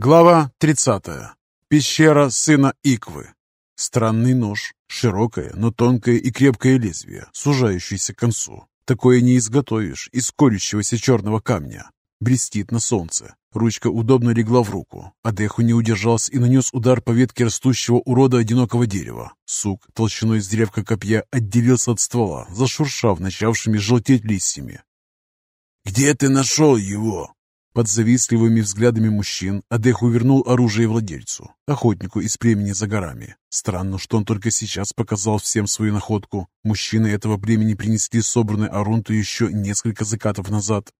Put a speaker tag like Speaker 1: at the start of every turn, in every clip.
Speaker 1: Глава 30. Пещера сына Иквы. Странный нож. Широкое, но тонкое и крепкое лезвие, сужающееся к концу. Такое не изготовишь из колющегося черного камня. Блестит на солнце. Ручка удобно легла в руку. Адеху не удержался и нанес удар по ветке растущего урода одинокого дерева. Сук толщиной с древка копья отделился от ствола, зашуршав начавшими желтеть листьями.
Speaker 2: «Где ты нашел его?»
Speaker 1: Под завистливыми взглядами мужчин Адеху вернул оружие владельцу, охотнику из племени за горами. Странно, что он только сейчас показал всем свою находку. Мужчины этого племени принесли собранный Арунту еще несколько закатов назад.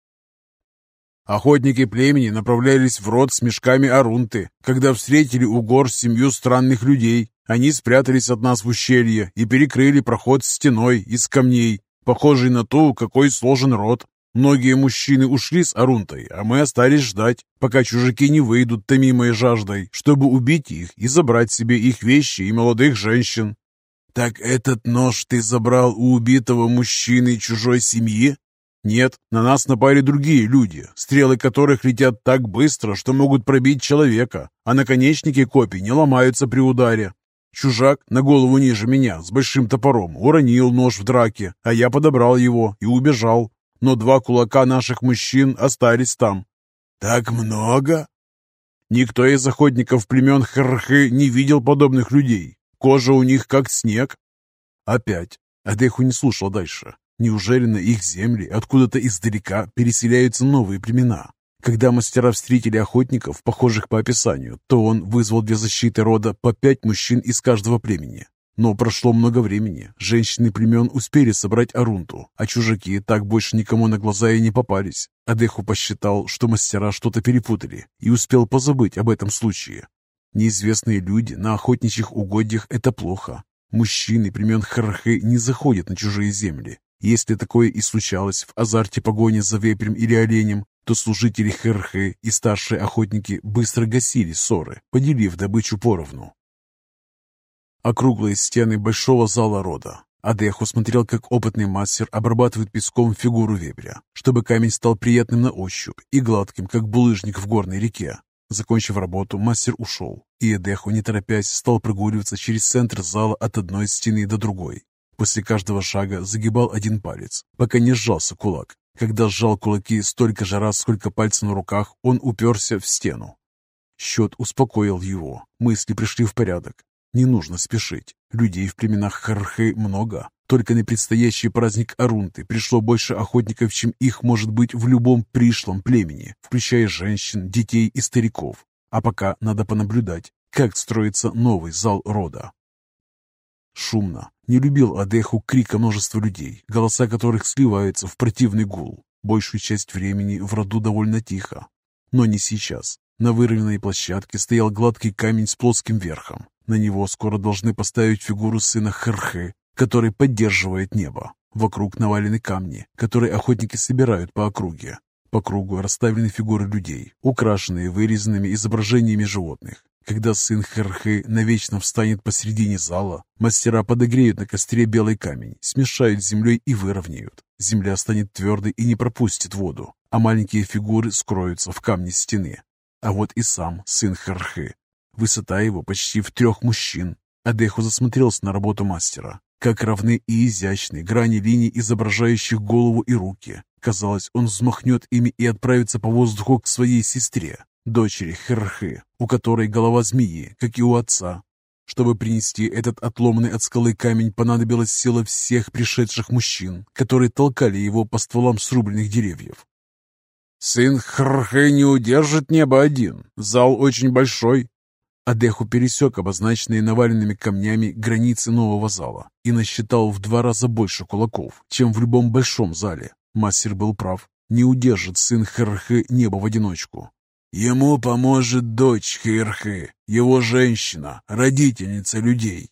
Speaker 2: Охотники племени направлялись в рот с мешками Арунты, когда встретили у гор семью странных людей. Они спрятались от нас в ущелье и перекрыли проход стеной из камней, похожей на ту, какой сложен рот. Многие мужчины ушли с Арунтой, а мы остались ждать, пока чужаки не выйдут томимой жаждой, чтобы убить их и забрать себе их вещи и молодых женщин. «Так этот нож ты забрал у убитого мужчины чужой семьи?» «Нет, на нас напали другие люди, стрелы которых летят так быстро, что могут пробить человека, а наконечники копий не ломаются при ударе. Чужак на голову ниже меня с большим топором уронил нож в драке, а я подобрал его и убежал но два кулака наших мужчин остались там. «Так много?»
Speaker 1: Никто из охотников племен Хрхы не видел подобных людей. Кожа у них как снег. Опять. Адеху не слушал дальше. Неужели на их земли откуда-то издалека переселяются новые племена? Когда мастера встретили охотников, похожих по описанию, то он вызвал для защиты рода по пять мужчин из каждого племени. Но прошло много времени, женщины племен успели собрать Арунту, а чужаки так больше никому на глаза и не попались. Адеху посчитал, что мастера что-то перепутали, и успел позабыть об этом случае. Неизвестные люди на охотничьих угодьях – это плохо. Мужчины племен Харахы не заходят на чужие земли. Если такое и случалось в азарте погони за вепрем или оленем, то служители Харахы и старшие охотники быстро гасили ссоры, поделив добычу поровну. Округлые стены большого зала рода. Адеху смотрел, как опытный мастер обрабатывает песком фигуру вепря, чтобы камень стал приятным на ощупь и гладким, как булыжник в горной реке. Закончив работу, мастер ушел, и Эдеху, не торопясь, стал прогуливаться через центр зала от одной стены до другой. После каждого шага загибал один палец, пока не сжался кулак. Когда сжал кулаки столько же раз, сколько пальцев на руках, он уперся в стену. Счет успокоил его, мысли пришли в порядок. Не нужно спешить. Людей в племенах Хархы много. Только на предстоящий праздник Арунты пришло больше охотников, чем их может быть в любом пришлом племени, включая женщин, детей и стариков. А пока надо понаблюдать, как строится новый зал рода. Шумно. Не любил Адеху крика множества людей, голоса которых сливаются в противный гул. Большую часть времени в роду довольно тихо. Но не сейчас. На выровненной площадке стоял гладкий камень с плоским верхом. На него скоро должны поставить фигуру сына Херхы, который поддерживает небо. Вокруг навалены камни, которые охотники собирают по округе. По кругу расставлены фигуры людей, украшенные вырезанными изображениями животных. Когда сын Херхы навечно встанет посредине зала, мастера подогреют на костре белый камень, смешают с землей и выровняют. Земля станет твердой и не пропустит воду, а маленькие фигуры скроются в камне стены. А вот и сам сын Херхы Высота его почти в трех мужчин. Адеху засмотрелся на работу мастера. Как равны и изящны грани линий, изображающих голову и руки. Казалось, он взмахнет ими и отправится по воздуху к своей сестре, дочери Херхы, у которой голова змеи, как и у отца. Чтобы принести этот отломанный от скалы камень, понадобилась сила всех пришедших мужчин, которые толкали его по стволам срубленных деревьев. «Сын Хрхы не удержит небо один. Зал очень большой, Адеху пересек обозначенные наваленными камнями границы нового зала и насчитал в два раза больше кулаков, чем в любом большом зале. Мастер был прав. Не удержит сын Херхы небо в одиночку. Ему поможет дочь Херхы, его женщина, родительница людей.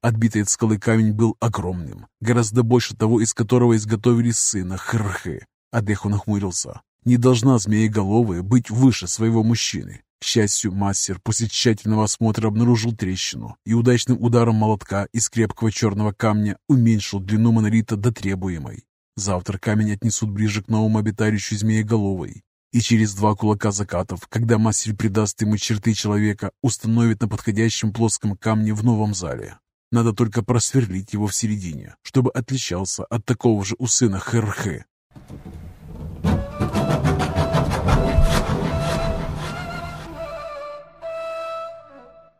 Speaker 1: Отбитый от скалы камень был огромным, гораздо больше того, из которого изготовили сына Херхы. Адеху нахмурился. Не должна змееголовая быть выше своего мужчины. К счастью, мастер после тщательного осмотра обнаружил трещину и удачным ударом молотка из крепкого черного камня уменьшил длину монолита до требуемой. Завтра камень отнесут ближе к новому обиталищу змееголовой, И через два кулака закатов, когда мастер придаст ему черты человека, установит на подходящем плоском камне в новом зале. Надо только просверлить его в середине, чтобы отличался от такого же у сына Херхе.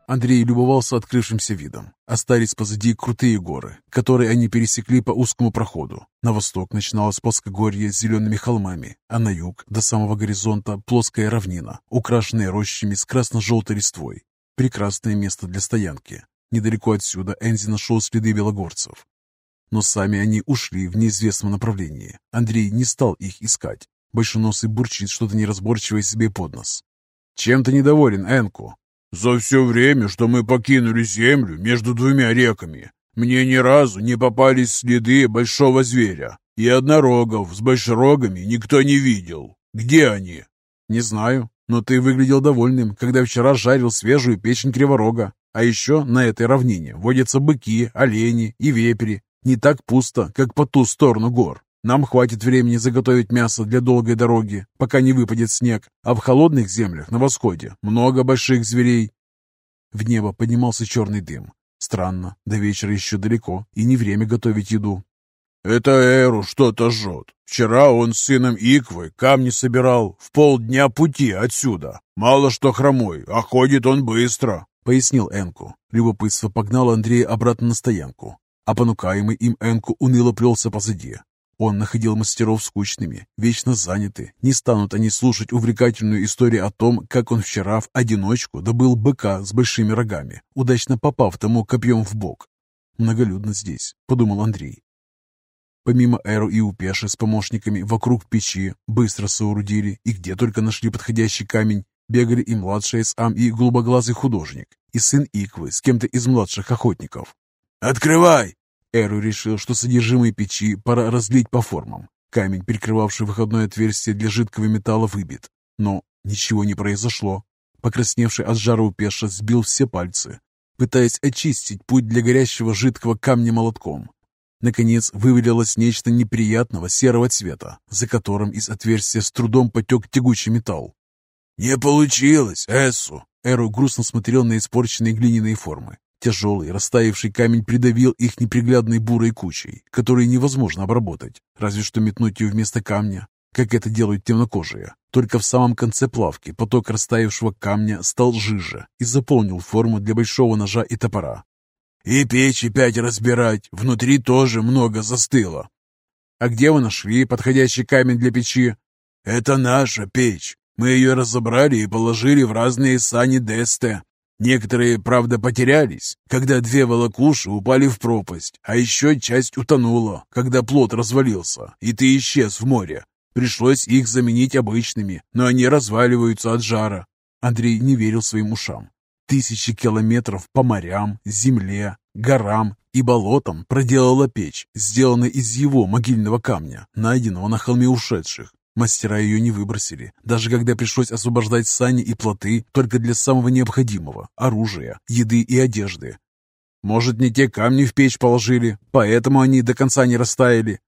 Speaker 1: Андрей любовался открывшимся видом. Остались позади крутые горы, которые они пересекли по узкому проходу. На восток начиналось плоскогорье с зелеными холмами, а на юг, до самого горизонта, плоская равнина, украшенная рощами с красно-желтой листвой. Прекрасное место для стоянки. Недалеко отсюда Энзи нашел следы белогорцев. Но сами они ушли в неизвестном направлении. Андрей не стал их искать. Большеносый бурчит что-то неразборчивое себе под нос. «Чем ты недоволен, Энку?»
Speaker 2: За все время, что мы покинули землю между двумя реками, мне ни разу не попались следы большого зверя, и однорогов с большерогами никто не видел. Где они?»
Speaker 1: «Не знаю, но ты выглядел довольным, когда вчера жарил свежую печень криворога. А еще на этой равнине водятся быки, олени и вепри. Не так пусто, как по ту сторону гор. Нам хватит времени заготовить мясо для долгой дороги, пока не выпадет снег, а в холодных землях на восходе много больших зверей. В небо поднимался черный дым. Странно, до вечера еще далеко, и не время готовить еду.
Speaker 2: «Это Эру что-то жжет. Вчера он с сыном Иквы камни собирал в полдня пути отсюда. Мало что хромой, а ходит он быстро», —
Speaker 1: пояснил Энку. Любопытство погнало Андрея обратно на стоянку, а понукаемый им Энку уныло плелся позади. Он находил мастеров скучными, вечно заняты. Не станут они слушать увлекательную историю о том, как он вчера в одиночку добыл быка с большими рогами, удачно попав тому копьем в бок. «Многолюдно здесь», — подумал Андрей. Помимо Эру и Упеши с помощниками вокруг печи быстро соорудили и где только нашли подходящий камень, бегали и младший Сам, и голубоглазый художник, и сын Иквы с кем-то из младших охотников.
Speaker 2: «Открывай!»
Speaker 1: Эру решил, что содержимое печи пора разлить по формам. Камень, прикрывавший выходное отверстие для жидкого металла, выбит. Но ничего не произошло. Покрасневший от жара Упеша сбил все пальцы, пытаясь очистить путь для горящего жидкого камня молотком. Наконец вывалилось нечто неприятного серого цвета, за которым из отверстия с трудом потек тягучий металл.
Speaker 2: «Не получилось, Эссу!»
Speaker 1: Эру грустно смотрел на испорченные глиняные формы. Тяжелый, растаявший камень придавил их неприглядной бурой кучей, которую невозможно обработать, разве что метнуть ее вместо камня, как это делают темнокожие. Только в самом конце плавки поток растаявшего камня стал жиже и заполнил форму для большого ножа и топора.
Speaker 2: «И печь опять разбирать, внутри тоже много застыло».
Speaker 1: «А где вы нашли подходящий камень для печи?»
Speaker 2: «Это наша печь. Мы ее разобрали и положили в разные сани Десте. Некоторые, правда, потерялись, когда две волокуши упали в пропасть, а еще часть утонула, когда плот развалился, и ты исчез в море. Пришлось их заменить обычными, но они разваливаются от жара.
Speaker 1: Андрей не верил своим ушам. Тысячи километров по морям, земле, горам и болотам проделала печь, сделанная из его могильного камня, найденного на холме ушедших. Мастера ее не выбросили, даже когда пришлось освобождать сани и плоты только для самого необходимого – оружия, еды и одежды. Может, не те камни в печь положили, поэтому они до конца не растаяли.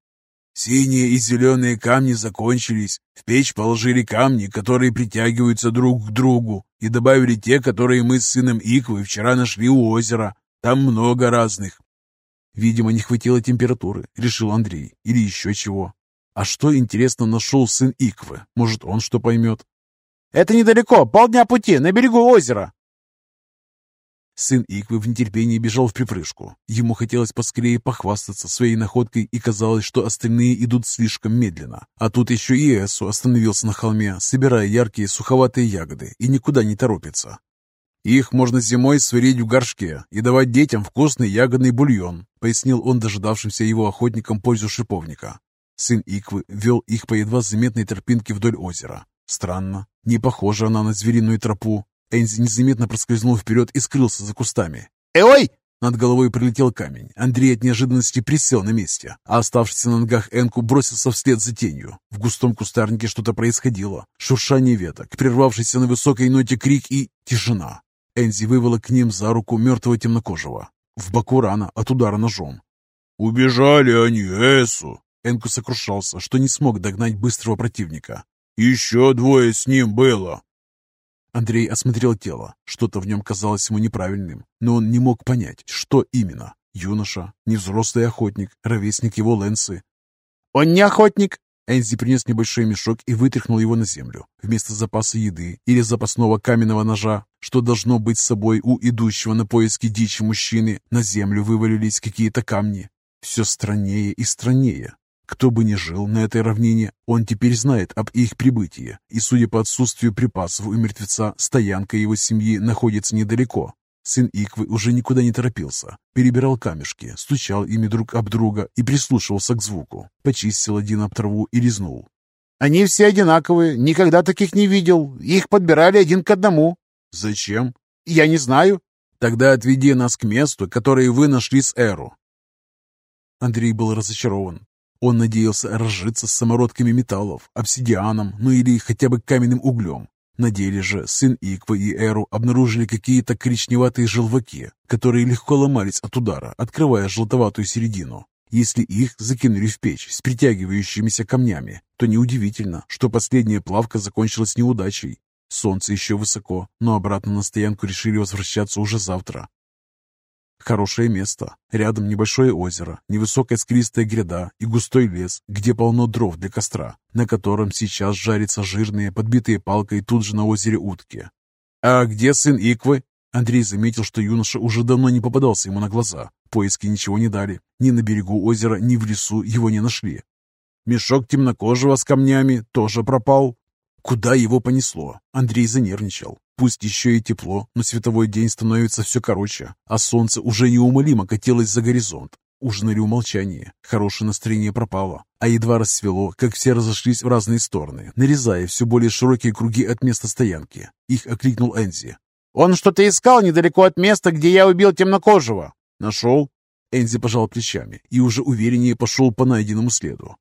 Speaker 2: Синие и зеленые камни закончились. В печь положили камни, которые притягиваются друг к другу, и добавили те, которые мы с сыном Иквы вчера нашли у озера. Там много разных.
Speaker 1: Видимо, не хватило температуры, решил Андрей, или еще чего. А что, интересно, нашел сын Иквы? Может, он что поймет?
Speaker 3: «Это недалеко, полдня пути, на берегу озера!»
Speaker 1: Сын Иквы в нетерпении бежал в припрыжку. Ему хотелось поскорее похвастаться своей находкой, и казалось, что остальные идут слишком медленно. А тут еще и Эсу остановился на холме, собирая яркие суховатые ягоды, и никуда не торопится. «Их можно зимой сварить в горшке и давать детям вкусный ягодный бульон», пояснил он дожидавшимся его охотникам пользу шиповника. Сын Иквы вел их по едва заметной тропинке вдоль озера. Странно, не похожа она на звериную тропу. Энзи незаметно проскользнул вперед и скрылся за кустами.
Speaker 3: «Эй,
Speaker 1: Над головой прилетел камень. Андрей от неожиданности присел на месте, а оставшийся на ногах Энку бросился вслед за тенью. В густом кустарнике что-то происходило. Шуршание веток, прервавшийся на высокой ноте крик и тишина. Энзи вывела к ним за руку мертвого темнокожего. В боку рана от удара ножом.
Speaker 2: «Убежали они, Эсу!»
Speaker 1: Энку сокрушался, что не смог догнать быстрого противника.
Speaker 2: «Еще двое с ним было».
Speaker 1: Андрей осмотрел тело. Что-то в нем казалось ему неправильным, но он не мог понять, что именно. Юноша, невзрослый охотник, ровесник его Лэнсы.
Speaker 3: «Он не охотник!»
Speaker 1: Энзи принес небольшой мешок и вытряхнул его на землю. Вместо запаса еды или запасного каменного ножа, что должно быть с собой у идущего на поиски дичи мужчины, на землю вывалились какие-то камни. Все страннее и страннее. Кто бы ни жил на этой равнине, он теперь знает об их прибытии, и, судя по отсутствию припасов у мертвеца, стоянка его семьи находится недалеко. Сын Иквы уже никуда не торопился. Перебирал камешки, стучал ими друг об друга и прислушивался к звуку. Почистил один об траву и резнул.
Speaker 3: «Они все одинаковые. Никогда таких не видел. Их подбирали один к одному».
Speaker 1: «Зачем?»
Speaker 3: «Я не знаю».
Speaker 1: «Тогда отведи нас к месту, которое вы нашли с Эру». Андрей был разочарован. Он надеялся разжиться с самородками металлов, обсидианом, ну или хотя бы каменным углем. На деле же сын Иквы и Эру обнаружили какие-то коричневатые желваки, которые легко ломались от удара, открывая желтоватую середину. Если их закинули в печь с притягивающимися камнями, то неудивительно, что последняя плавка закончилась неудачей. Солнце еще высоко, но обратно на стоянку решили возвращаться уже завтра. Хорошее место. Рядом небольшое озеро, невысокая скалистая гряда и густой лес, где полно дров для костра, на котором сейчас жарятся жирные, подбитые палкой тут же на озере утки. «А где сын Иквы?» Андрей заметил, что юноша уже давно не попадался ему на глаза. Поиски ничего не дали. Ни на берегу озера, ни в лесу его не нашли. Мешок темнокожего с камнями тоже пропал. Куда его понесло? Андрей занервничал. Пусть еще и тепло, но световой день становится все короче, а солнце уже неумолимо катилось за горизонт. Ужинали умолчание, хорошее настроение пропало, а едва рассвело, как все разошлись в разные стороны, нарезая все более широкие круги от места стоянки. Их окликнул Энзи.
Speaker 3: «Он что-то искал недалеко от места, где я убил темнокожего».
Speaker 1: «Нашел?» Энзи пожал плечами и уже увереннее пошел по найденному следу.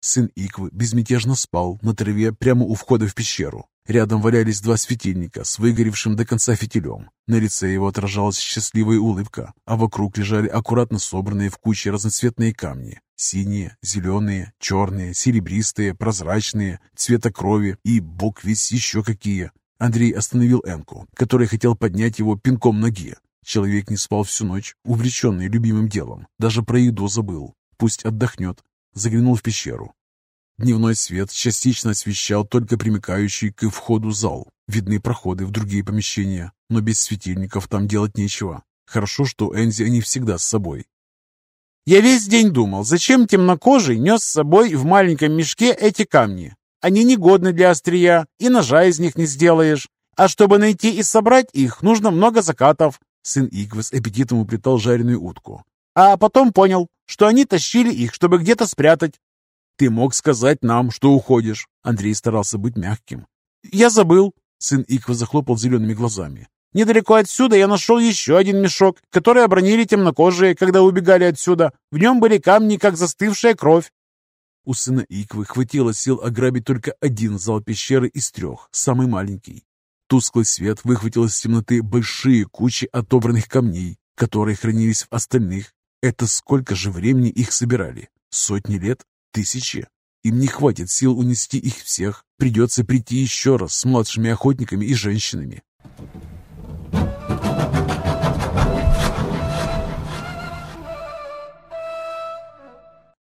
Speaker 1: Сын Иквы безмятежно спал на траве прямо у входа в пещеру. Рядом валялись два светильника с выгоревшим до конца фитилем. На лице его отражалась счастливая улыбка, а вокруг лежали аккуратно собранные в куче разноцветные камни. Синие, зеленые, черные, серебристые, прозрачные, цвета крови и, бог весь еще какие. Андрей остановил Энку, который хотел поднять его пинком ноги. Человек не спал всю ночь, увлеченный любимым делом. Даже про еду забыл. Пусть отдохнет. Заглянул в пещеру. Дневной свет частично освещал только примыкающий к входу зал. Видны проходы в другие помещения, но без светильников там делать нечего. Хорошо, что Энзи они всегда с собой.
Speaker 3: «Я весь день думал, зачем темнокожий нес с собой в маленьком мешке эти камни? Они негодны для острия, и ножа из них не сделаешь. А чтобы найти и собрать их, нужно много закатов».
Speaker 1: Сын Игвы с аппетитом уплетал жареную утку.
Speaker 3: «А потом понял, что они тащили их, чтобы где-то спрятать.
Speaker 1: «Ты мог сказать нам, что уходишь!» Андрей старался быть мягким.
Speaker 3: «Я забыл!»
Speaker 1: Сын Иква захлопал зелеными глазами.
Speaker 3: «Недалеко отсюда я нашел еще один мешок, который обронили темнокожие, когда убегали отсюда. В нем были камни, как застывшая кровь».
Speaker 1: У сына Иквы хватило сил ограбить только один зал пещеры из трех, самый маленький. Тусклый свет выхватил из темноты большие кучи отобранных камней, которые хранились в остальных. Это сколько же времени их собирали? Сотни лет? Тысячи. Им не хватит сил унести их всех. Придется прийти еще раз с младшими охотниками и женщинами.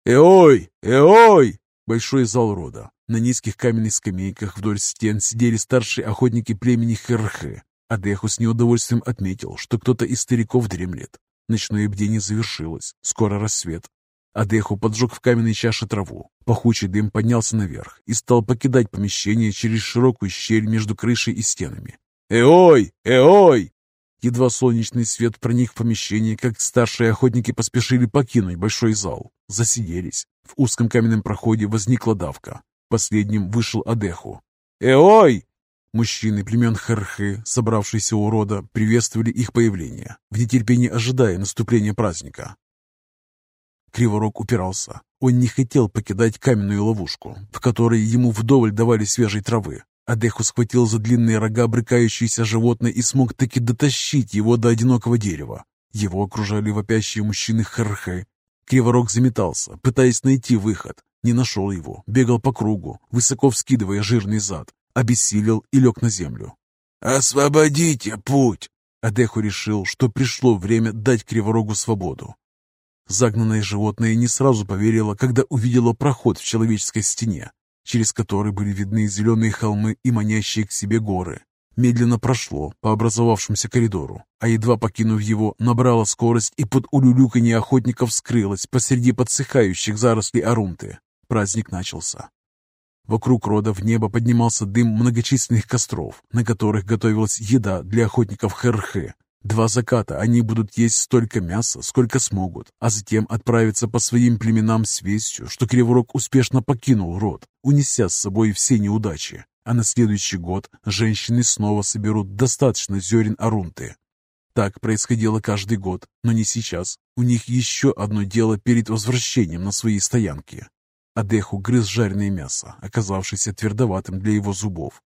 Speaker 1: «Эой! Эой!» Большой зал рода. На низких каменных скамейках вдоль стен сидели старшие охотники племени Херхе. Адеху с неудовольствием отметил, что кто-то из стариков дремлет. Ночное бдение завершилось. Скоро рассвет. Адеху поджег в каменной чаше траву. Пахучий дым поднялся наверх и стал покидать помещение через широкую щель между крышей и стенами. «Эой! Эой!» Едва солнечный свет проник в помещение, как старшие охотники поспешили покинуть большой зал. Засиделись. В узком каменном проходе возникла давка. Последним вышел Адеху. «Эой!» Мужчины племен Хархы, собравшиеся у рода, приветствовали их появление, в нетерпении ожидая наступления праздника. Криворог упирался. Он не хотел покидать каменную ловушку, в которой ему вдоволь давали свежей травы. Адеху схватил за длинные рога брыкающееся животное и смог таки дотащить его до одинокого дерева. Его окружали вопящие мужчины Хархе. Криворог заметался, пытаясь найти выход,
Speaker 2: Не нашел его, бегал по кругу, высоко вскидывая жирный зад, обессилел и лег на землю. «Освободите путь!» Адеху решил, что пришло время дать Криворогу свободу. Загнанное животное не сразу поверило, когда увидело проход в человеческой стене, через который были видны зеленые холмы и манящие к себе горы. Медленно прошло по образовавшемуся коридору, а едва покинув его, набрало скорость и под улюлюканье охотников скрылось посреди подсыхающих зарослей арунты. Праздник начался. Вокруг рода в небо поднимался дым многочисленных костров, на которых готовилась еда для охотников Херхы. Два заката они будут есть столько мяса, сколько смогут, а затем отправиться по своим племенам с вестью, что Криворог успешно покинул род, унеся с собой все неудачи. А на следующий год женщины снова соберут достаточно зерен арунты. Так происходило каждый год, но не сейчас. У них еще одно дело перед возвращением на свои стоянки. Адеху грыз жареное мясо, оказавшееся твердоватым для его зубов.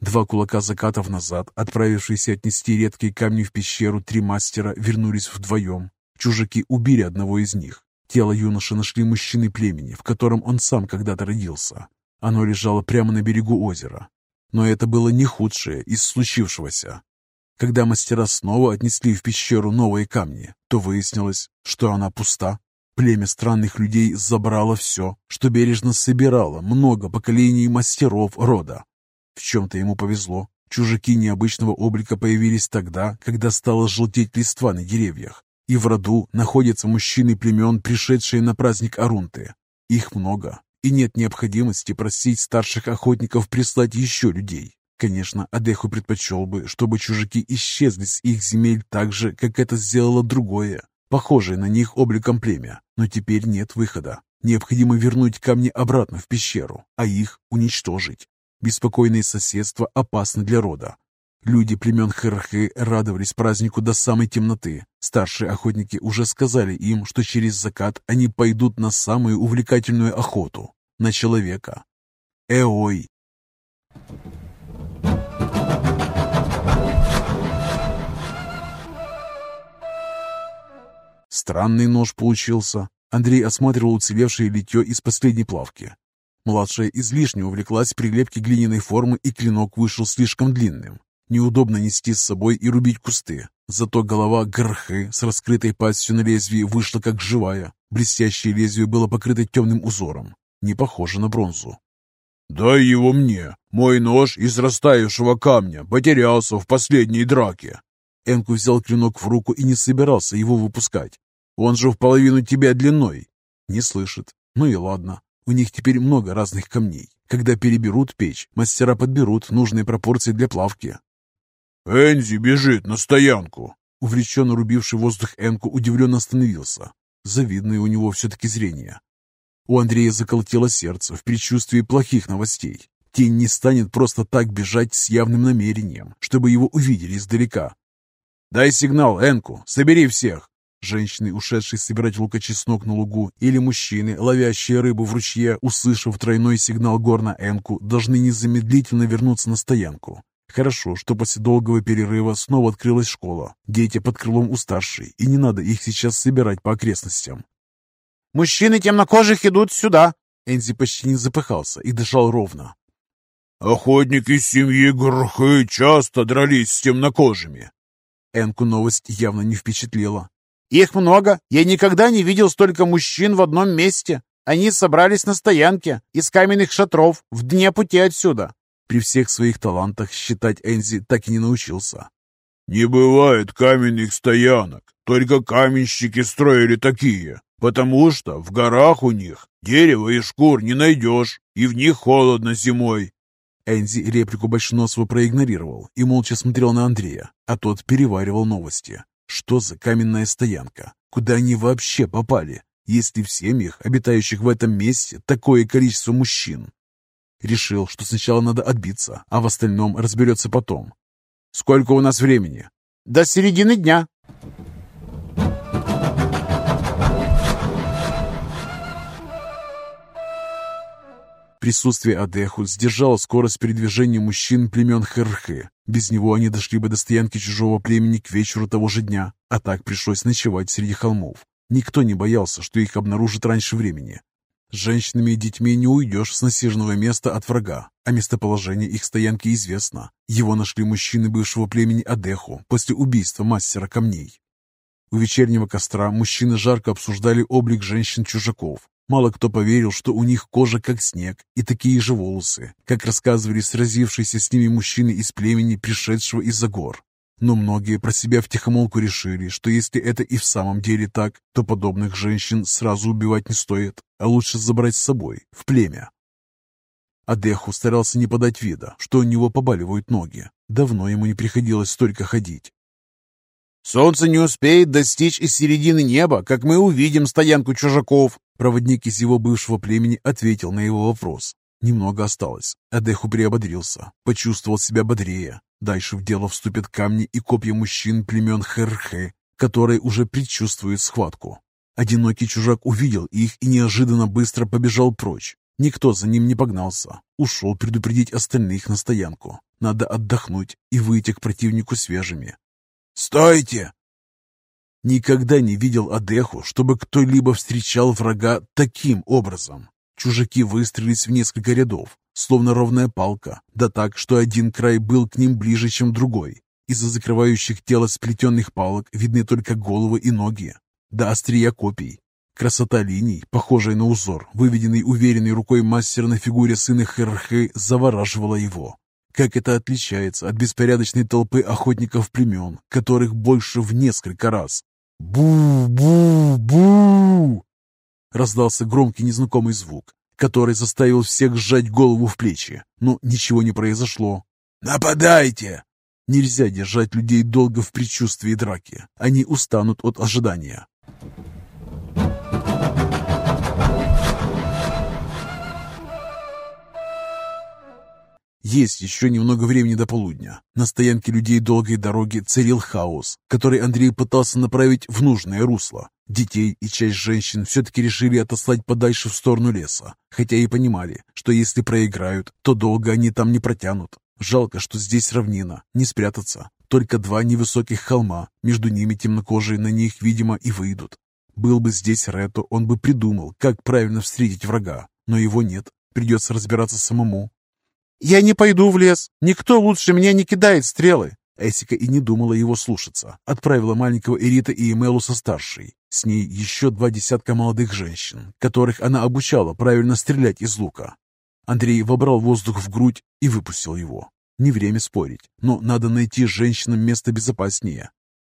Speaker 2: Два кулака закатов назад, отправившиеся отнести редкие камни в пещеру, три мастера вернулись вдвоем. Чужаки убили одного из них. Тело юноши нашли мужчины племени, в котором он сам когда-то родился. Оно лежало прямо на берегу озера. Но это было не худшее из случившегося. Когда мастера снова отнесли в пещеру новые камни, то выяснилось, что она пуста. Племя странных людей забрало все, что бережно собирало много поколений мастеров рода. В чем-то ему повезло. Чужаки необычного облика появились тогда, когда стало желтеть листва на деревьях. И в роду находятся мужчины племен, пришедшие на праздник Арунты. Их много, и нет необходимости просить старших охотников прислать еще людей. Конечно, Адеху предпочел бы, чтобы чужаки исчезли с их земель так же, как это сделало другое, похожее на них обликом племя, но теперь нет выхода. Необходимо вернуть камни обратно в пещеру, а их уничтожить. Беспокойное соседство опасно для рода. Люди племен Херхы радовались празднику до самой темноты. Старшие охотники уже сказали им, что через закат они пойдут на самую увлекательную охоту – на человека. Эой! Странный нож получился. Андрей осматривал уцелевшее литье из последней плавки. Младшая излишне увлеклась прилепки глиняной формы, и клинок вышел слишком длинным. Неудобно нести с собой и рубить кусты. Зато голова горхы с раскрытой пастью на лезвии вышла как живая. Блестящее лезвие было покрыто темным узором. Не похоже на бронзу.
Speaker 1: «Дай его мне. Мой нож из растаявшего камня потерялся в последней драке».
Speaker 2: Энку взял клинок в руку и не собирался его выпускать. «Он же в половину тебя длиной». Не слышит. Ну и ладно. У них теперь много разных камней. Когда переберут печь, мастера подберут нужные пропорции для плавки.
Speaker 1: «Энзи бежит на стоянку!»
Speaker 2: Увлеченно рубивший воздух Энку удивленно остановился. Завидное у него все-таки зрение. У Андрея заколотило сердце в предчувствии плохих новостей. Тень не станет просто так бежать с явным намерением, чтобы его увидели издалека.
Speaker 1: «Дай сигнал, Энку, собери всех!»
Speaker 2: Женщины, ушедшие собирать лука-чеснок на лугу, или мужчины, ловящие рыбу в ручье, услышав тройной сигнал гор на Энку, должны незамедлительно вернуться на стоянку. Хорошо, что после долгого перерыва снова открылась школа. Дети под крылом у старшей, и не надо их сейчас собирать по окрестностям.
Speaker 3: «Мужчины темнокожих идут сюда!»
Speaker 2: Энзи почти не запыхался и дышал ровно.
Speaker 1: «Охотники семьи Грхы часто дрались с темнокожими».
Speaker 2: Энку новость явно не впечатлила.
Speaker 3: «Их много. Я никогда не видел столько мужчин в одном месте. Они собрались на стоянке из каменных шатров в дне пути отсюда.
Speaker 2: При всех своих талантах считать Энзи так и не научился.
Speaker 1: «Не бывает каменных стоянок, только каменщики строили такие, потому что в горах у них дерева и шкур не найдешь, и в них холодно зимой».
Speaker 2: Энзи реплику Большносова проигнорировал и молча смотрел на Андрея, а тот переваривал новости. Что за каменная стоянка? Куда они вообще попали? Если в семьях, обитающих в этом месте, такое количество мужчин? Решил, что сначала надо отбиться, а в остальном разберется потом. «Сколько у нас времени?»
Speaker 3: «До середины дня».
Speaker 2: Присутствие Адеху сдержало скорость передвижения мужчин племен Херхы. Без него они дошли бы до стоянки чужого племени к вечеру того же дня, а так пришлось ночевать среди холмов. Никто не боялся, что их обнаружат раньше времени.
Speaker 1: Женщинами и детьми не уйдешь с насиженного места от врага, а местоположение их стоянки известно. Его нашли мужчины бывшего племени Адеху после убийства мастера камней. У вечернего костра мужчины жарко обсуждали облик женщин-чужаков. Мало кто поверил, что у них кожа как снег и такие же волосы, как рассказывали сразившиеся с ними мужчины из племени, пришедшего из-за гор. Но многие про себя втихомолку решили, что если это и в самом деле так, то подобных женщин сразу убивать не стоит, а лучше забрать с собой, в племя. Адеху старался не подать вида, что у него побаливают ноги. Давно ему не приходилось столько ходить.
Speaker 3: «Солнце не успеет достичь из середины неба, как мы увидим стоянку чужаков»,
Speaker 1: Проводник из его бывшего племени ответил на его вопрос. Немного осталось. Адеху приободрился, почувствовал себя бодрее. Дальше в дело вступят камни и копья мужчин племен Херхе, которые уже предчувствуют схватку. Одинокий чужак увидел их и неожиданно быстро побежал прочь. Никто за ним не погнался. Ушел предупредить остальных на стоянку. Надо отдохнуть и выйти к противнику свежими.
Speaker 3: «Стойте!»
Speaker 1: Никогда не видел Адеху, чтобы кто-либо встречал врага таким образом. Чужаки выстроились в несколько рядов, словно ровная палка, да так, что один край был к ним ближе, чем другой. Из-за закрывающих тело сплетенных палок видны только головы и ноги, да острия копий. Красота линий, похожая на узор, выведенный уверенной рукой мастера на фигуре сына Херхы, завораживала его. Как это отличается от беспорядочной толпы охотников племен, которых больше в несколько раз. «Бу-бу-бу!» Раздался громкий незнакомый звук, который заставил всех сжать голову в плечи, но ничего не произошло.
Speaker 3: «Нападайте!»
Speaker 1: Нельзя держать людей долго в предчувствии драки. Они устанут от ожидания. Есть еще немного времени до полудня. На стоянке людей долгой дороги царил хаос, который Андрей пытался направить в нужное русло. Детей и часть женщин все-таки решили отослать подальше в сторону леса, хотя и понимали, что если проиграют, то долго они там не протянут. Жалко, что здесь равнина, не спрятаться. Только два невысоких холма, между ними темнокожие на них, видимо, и выйдут. Был бы здесь Рето, он бы придумал, как правильно встретить врага, но его нет, придется разбираться самому.
Speaker 3: «Я не пойду в лес. Никто лучше меня не кидает стрелы».
Speaker 1: Эсика и не думала его слушаться. Отправила маленького Эрита и Эмелу со старшей. С ней еще два десятка молодых женщин, которых она обучала правильно стрелять из лука. Андрей вобрал воздух в грудь и выпустил его. Не время спорить, но надо найти женщинам место безопаснее.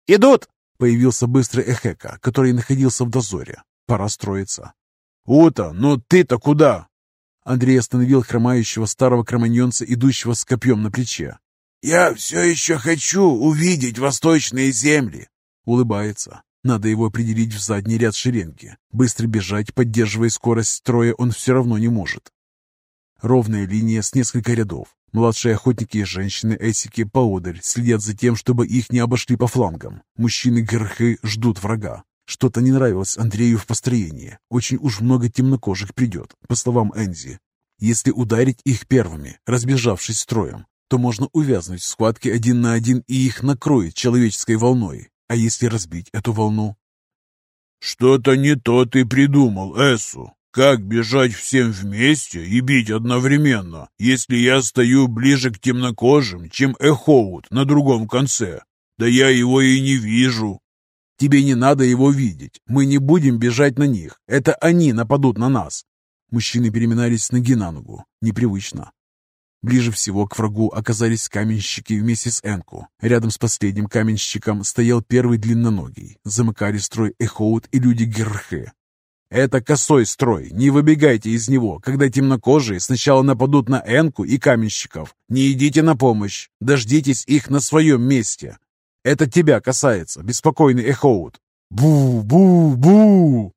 Speaker 3: «Идут!»
Speaker 1: — появился быстрый Эхека, который находился в дозоре. Пора строиться.
Speaker 2: «Ута, ну ты-то куда?»
Speaker 1: Андрей остановил хромающего старого кроманьонца, идущего с копьем на плече.
Speaker 3: «Я все еще хочу увидеть восточные земли!»
Speaker 1: Улыбается. Надо его определить в задний ряд шеренги. Быстро бежать, поддерживая скорость строя, он все равно не может. Ровная линия с несколько рядов. Младшие охотники и женщины Эсики поодаль следят за тем, чтобы их не обошли по флангам. Мужчины Герхы ждут врага. Что-то не нравилось Андрею в построении. Очень уж много темнокожих придет, по словам Энзи. Если ударить их первыми, разбежавшись строем, то можно увязнуть в схватке один на один и их накроет человеческой волной. А если разбить эту волну?
Speaker 2: «Что-то не то ты придумал, Эсу. Как бежать всем вместе и бить одновременно, если я стою ближе к темнокожим, чем Эхоут на другом конце? Да я его и не вижу».
Speaker 1: Тебе не надо его видеть. Мы не будем бежать на них. Это они нападут на нас. Мужчины переминались с ноги на ногу. Непривычно. Ближе всего к врагу оказались каменщики вместе с Энку. Рядом с последним каменщиком стоял первый длинноногий. Замыкали строй Эхоут и люди Герхе. Это косой строй, не выбегайте из него, когда темнокожие сначала нападут на Энку и каменщиков. Не идите на помощь, дождитесь их на своем месте. Это тебя касается, беспокойный Эхоут. Бу-бу-бу!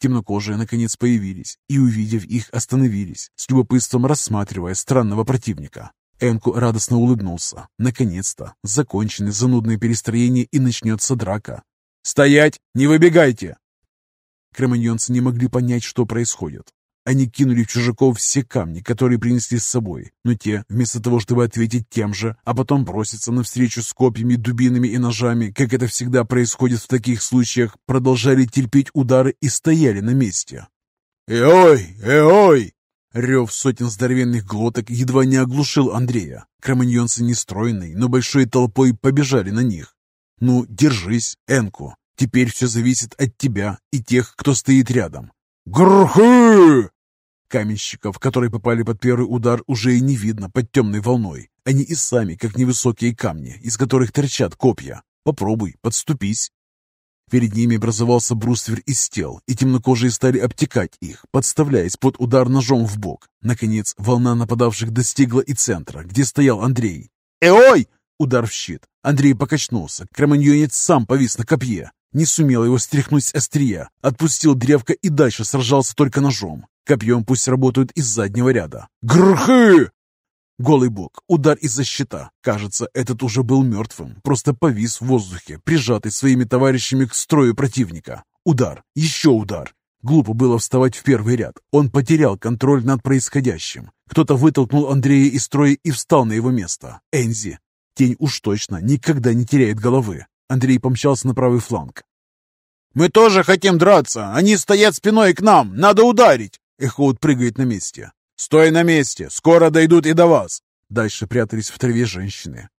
Speaker 1: Темнокожие наконец появились и, увидев их, остановились, с любопытством рассматривая странного противника. Энку радостно улыбнулся. Наконец-то, закончены занудные перестроения и начнется драка. «Стоять! Не выбегайте!» Кроманьонцы не могли понять, что происходит. Они кинули в чужаков все камни, которые принесли с собой, но те, вместо того, чтобы ответить тем же, а потом броситься навстречу с копьями, дубинами и ножами, как это всегда происходит в таких случаях, продолжали терпеть удары и стояли на месте.
Speaker 2: Эой! Эой!»
Speaker 1: Рев сотен здоровенных глоток едва не оглушил Андрея. Кроманьонцы нестройные, но большой толпой побежали на них. «Ну, держись, Энку. Теперь все зависит от тебя и тех, кто стоит рядом».
Speaker 2: «Грхы!»
Speaker 1: Каменщиков, которые попали под первый удар, уже и не видно под темной волной. Они и сами, как невысокие камни, из которых торчат копья. Попробуй, подступись. Перед ними образовался бруствер из тел, и темнокожие стали обтекать их, подставляясь под удар ножом в бок. Наконец, волна нападавших достигла и центра, где стоял Андрей. «Эой!» Удар в щит. Андрей покачнулся. Кроманьонец сам повис на копье. Не сумел его стряхнуть с острия. Отпустил древко и дальше сражался только ножом. Копьем пусть работают из заднего ряда. «Грхы!» Голый бок, удар из-за щита. Кажется, этот уже был мертвым, просто повис в воздухе, прижатый своими товарищами к строю противника. Удар, еще удар. Глупо было вставать в первый ряд. Он потерял контроль над происходящим. Кто-то вытолкнул Андрея из строя и встал на его место. Энзи. Тень уж точно никогда не теряет головы. Андрей помчался на правый фланг.
Speaker 2: «Мы тоже хотим драться! Они стоят спиной к нам! Надо ударить!»
Speaker 1: Эхоут прыгает на месте.
Speaker 2: «Стой на месте! Скоро дойдут и до вас!»
Speaker 1: Дальше прятались в траве женщины.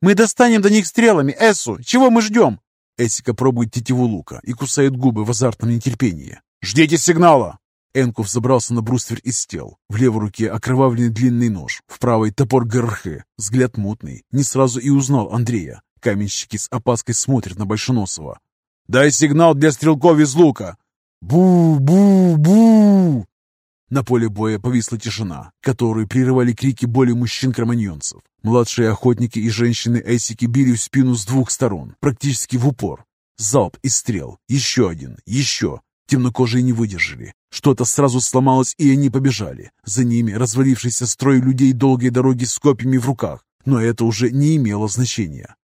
Speaker 3: «Мы достанем до них стрелами, Эссу! Чего мы ждем?»
Speaker 1: Эсика пробует тетиву лука и кусает губы в азартном нетерпении.
Speaker 2: «Ждите сигнала!»
Speaker 1: Энков забрался на бруствер из тел. В левой руке окровавленный длинный нож, в правой топор ГРХ. Взгляд мутный. Не сразу и узнал Андрея. Каменщики с опаской смотрят на Большоносова.
Speaker 2: «Дай сигнал для стрелков из лука!»
Speaker 1: «Бу-бу-бу!» На поле боя повисла тишина, которую прерывали крики боли мужчин-кроманьонцев. Младшие охотники и женщины-эсики били в спину с двух сторон, практически в упор. Залп из стрел. Еще один. Еще. Темнокожие не выдержали. Что-то сразу сломалось, и они побежали. За ними развалившийся строй людей долгой дороги с копьями в руках. Но это уже не имело значения.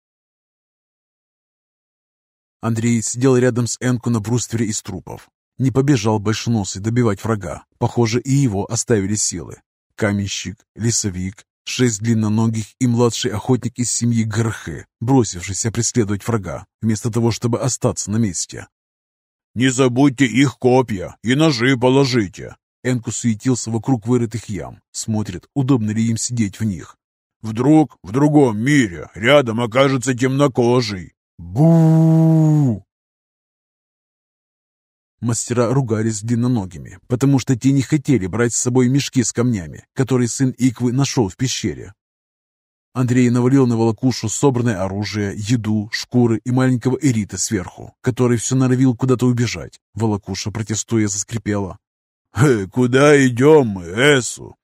Speaker 1: Андрей сидел рядом с Энку на бруствере из трупов. Не побежал большеносый добивать врага. Похоже, и его оставили силы. Каменщик, лесовик, шесть длинноногих и младший охотник из семьи Грхы, бросившийся преследовать врага, вместо того, чтобы остаться на месте.
Speaker 2: «Не забудьте их копья и ножи положите!»
Speaker 1: Энку суетился вокруг вырытых ям, смотрит, удобно ли им сидеть в них.
Speaker 2: «Вдруг в другом мире рядом окажется темнокожий!»
Speaker 1: Бу Мастера ругались длинноногими, потому что те не хотели брать с собой мешки с камнями, которые сын Иквы нашел в пещере. Андрей навалил на волокушу собранное оружие, еду, шкуры и маленького эрита сверху, который все норовил куда-то убежать. Волокуша, протестуя, заскрипела.
Speaker 2: «Э, «Куда идем мы, Эсу?»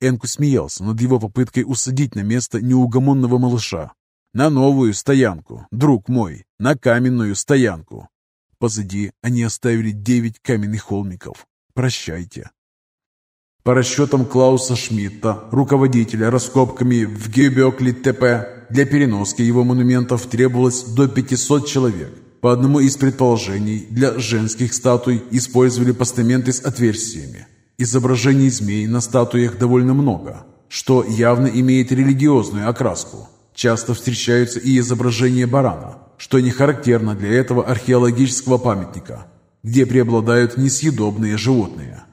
Speaker 1: Энку смеялся над его попыткой усадить на место неугомонного малыша. «На новую стоянку, друг мой, на каменную стоянку, Позади они оставили девять каменных холмиков. Прощайте. По расчетам Клауса Шмидта, руководителя раскопками в Гебеокли-ТП, для переноски его монументов требовалось до 500 человек. По одному из предположений, для женских статуй использовали постаменты с отверстиями. Изображений змей на статуях довольно много, что явно имеет религиозную окраску. Часто встречаются и изображения барана, что не характерно для этого археологического памятника, где преобладают несъедобные животные.